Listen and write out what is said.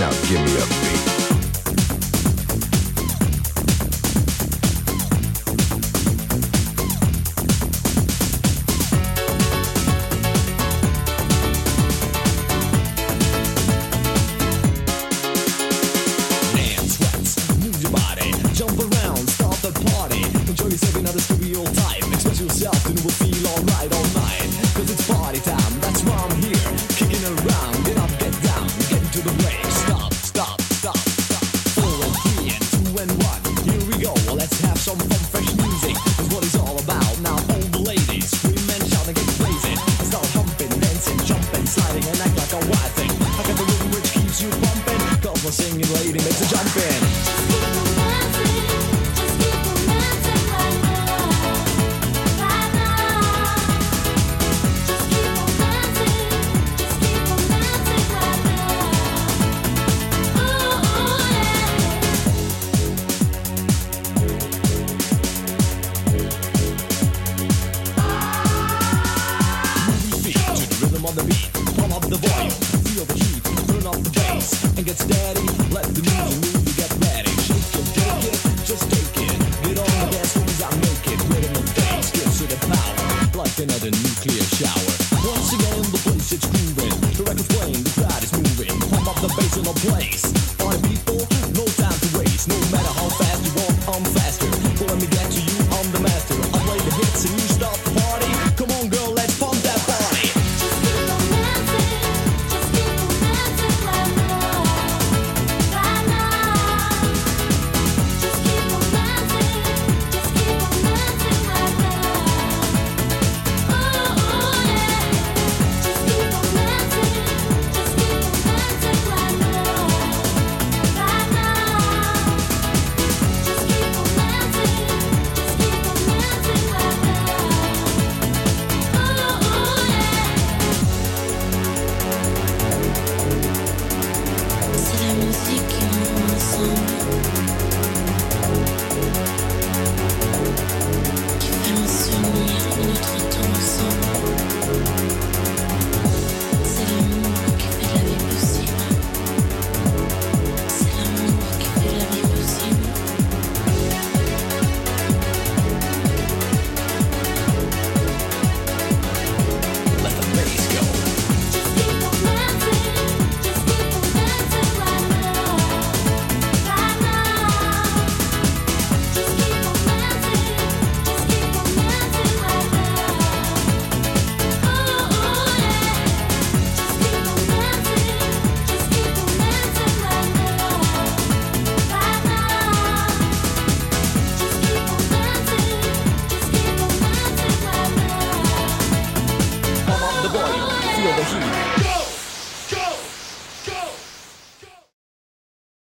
Now give me a beat. Dance, sweats, move your body, jump around, start the party. Enjoy yourself another studio time. Express yourself and it Cause my singing lady makes a jumping. Just keep on dancing, just keep on dancing right now. Just keep on dancing, just keep on dancing right now. Ooh feet to the rhythm of the beat. Bass, and get steady. Let the music move you, get ready. Shake it, take it, just take it. Get on the dance floor I make it. Rhythm of dance, gives it the power, like another nuclear shower. Once again, the place it's grooving. The record's playing, the crowd is moving. Pump up the bass in the place. Party people, no time to waste. No matter how fast 有的是